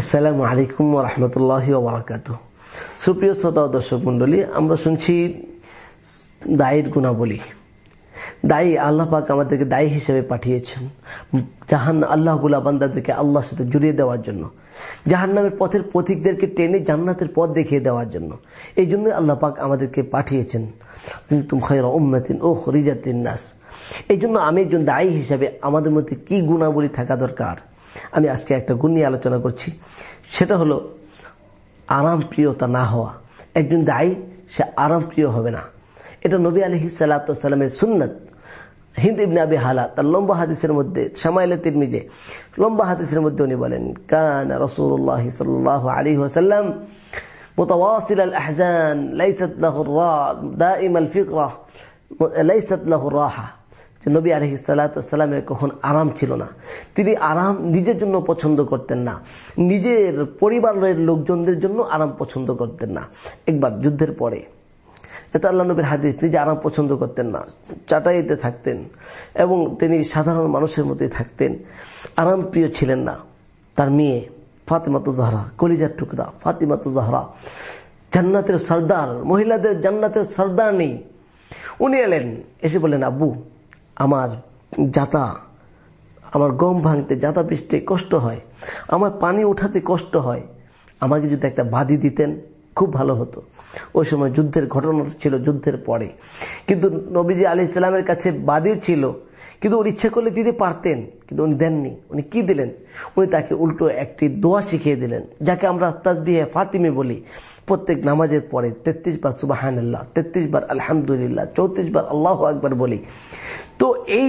আসসালামু আলাইকুম রহমতুল্লাহ বারাকাত সুপ্রিয় শ্রোতা দর্শক মন্ডলী আমরা শুনছি দায়ের গুণাবলী। দায়ী আল্লাহ পাক আমাদেরকে দায়ী হিসেবে পাঠিয়েছেন। জাহান আল্লাহ বান্দাদেরকে আল্লাহর সাথে জুড়িয়ে দেওয়ার জন্য। জাহান নামের পথের পথিকদেরকে টেনে জান্নাতের পথ দেখিয়ে দেওয়ার জন্য। এই জন্য আল্লাহ পাক আমাদেরকে পাঠিয়েছেন। উম্মাতিন ও হরিজাতিন নাস এই জন্য আমি একজন দায়ী হিসেবে আমাদের মধ্যে কি গুণাবলী থাকা দরকার? আমি আজকে একটা গুণ নিয়ে আলোচনা করছি সেটা হলো আরাম প্রিয়তা না হওয়া একজন দায়ী সে আরাম প্রিয় হবে না এটা নবী আলহি সালাতামের সুন্নত হিন্দ ইবনে আবি হালা তার লম্বা হাদিসের মধ্যে সামাইলে তিরমিজে লম্বা হাদিসের মধ্যে উনি বলেন কান রসুল্লাহ সাল্লাহ আলী ওসাল্লাম متواصل الأحزان ليست له دائم الفقرة ليست له الراحة যে নবী আলহি সালাতামের কখন আরাম ছিল না। তিনি আরাম নিজের জন্য পছন্দ করতেন না। নিজের পরিবারের লোকজনদের জন্য আরাম পছন্দ করতেন না। একবার যুদ্ধের পরে এটা আল্লাহ নবীর হাদিস নিজে আরাম পছন্দ করতেন না, চাটাইতে থাকতেন এবং তিনি সাধারণ মানুষের মধ্যে থাকতেন, আরাম প্রিয় ছিলেন না। তার মেয়ে ফাতেমাতু জাহরা, কলিজার টুকরা, ফাতিমাতু জাহরা, জান্নাতের সর্দার, মহিলাদের জান্নাতের সর্দার নেই। উনি এলেন, এসে বললেন, আব্বু আমার যাতা, আমার গম ভাঙতে জাতা পিসতে কষ্ট হয়, আমার পানি উঠাতে কষ্ট হয়, আমাকে যদি একটা বাদি দিতেন, খুব ভালো হতো। ওই সময় যুদ্ধের ঘটনা ছিল যুদ্ধের পরে। কিন্তু নবীজি আলি ইসলামের কাছে বাদিও ছিল, কিন্তু ওর ইচ্ছা করলে দিতে পারতেন, কিন্তু উনি দেননি। উনি কি দিলেন? উনি তাকে উল্টো একটি দোয়া শিখিয়ে দিলেন, যাকে আমরা তাজবিহে ফাতিমে বলি। প্রত্যেক নামাজের পরে তেত্রিশ বার সুবাহান আল্লাহ তেত্রিশ বার আলহামদুলিল্লাহ, চৌত্রিশ বার আল্লাহ আকবার বলি। তো এই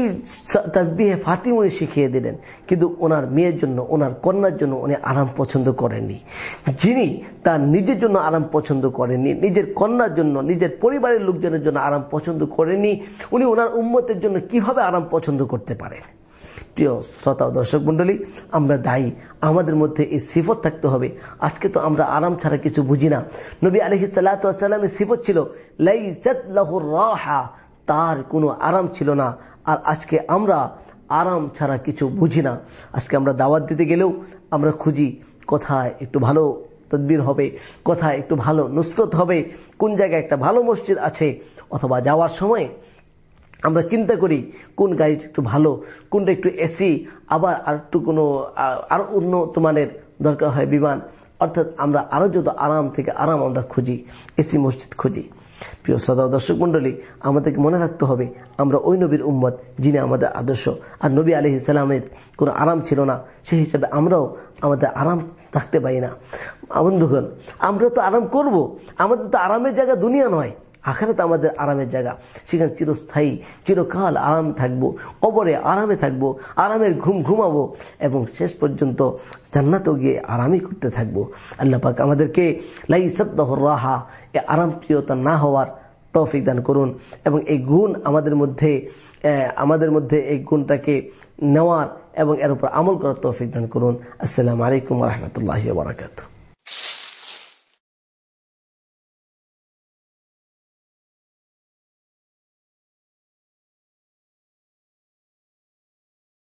তাজবিহে ফাতিম উনি শিখিয়ে দিলেন, কিন্তু ওনার মেয়ের জন্য, ওনার কন্যার জন্য উনি আরাম পছন্দ করেননি। যিনি তার নিজের জন্য আরাম পছন্দ করেননি, নিজের কন্যার জন্য, নিজের পরিবারের লোকজনের জন্য আরাম পছন্দ করেননি, উনি ওনার উম্মতের জন্য কীভাবে আরাম পছন্দ করতে পারেন? প্রিয় শ্রোতা দর্শক মন্ডলী আমরা দায়ী, আমাদের মধ্যে এই সিফত থাকতে হবে। আজকে তো আমরা আরাম ছাড়া কিছু বুঝি না। নবী আলহি সাল্লামের সিফত ছিল রাহা তার কোনো আরাম ছিল না। আর আজকে আমরা আরাম ছাড়া কিছু বুঝি না। আজকে আমরা দাওয়াত দিতে গেলেও আমরা খুঁজি কোথায় একটু ভালো তদবির হবে, কোথায় একটু ভালো নুসরত হবে, কোন জায়গায় একটা ভালো মসজিদ আছে, অথবা যাওয়ার সময় আমরা চিন্তা করি কোন গাড়িটা একটু ভালো, কোনটা একটু এসি, আবার আর একটু কোনো আরও উন্নত মানের দরকার হয় বিমান। অর্থাৎ আমরা আরও যত আরাম থেকে আরাম আমরা খুঁজি এসি মসজিদ খুঁজি। প্রিয় সদা দর্শক মন্ডলী আমাদেরকে মনে রাখতে হবে, আমরা ওই নবীর উম্মত যিনি আমাদের আদর্শ। আর নবী আলি ইসলামের কোনো আরাম ছিল না, সেই হিসাবে আমরাও আমাদের আরাম থাকতে পারি না। বন্ধুগণ, আমরা তো আরাম করব, আমাদের তো আরামের জায়গা দুনিয়া নয়। আখারাত আমাদের আরামের জায়গা। সেখানে চিরস্থায়ী, চিরকাল আরাম থাকব অবরে আরামে থাকব, আরামের ঘুম ঘুমাবো এবং শেষ পর্যন্ত জান্নাতেও গিয়ে আরামই করতে থাকব। আল্লাহ পাক আমাদেরকে লাই সদ্দহর রাহা, এ আরাম প্রিয়তা না হওয়ার তৌফিক দান করুন এবং এই গুণ আমাদের মধ্যে আমাদের মধ্যে এই গুণটাকে নেওয়ার এবং এর উপর আমল করার তৌফিক দান করুন। আসসালামু আলাইকুম রহমতুল্লাহ বারাকাতু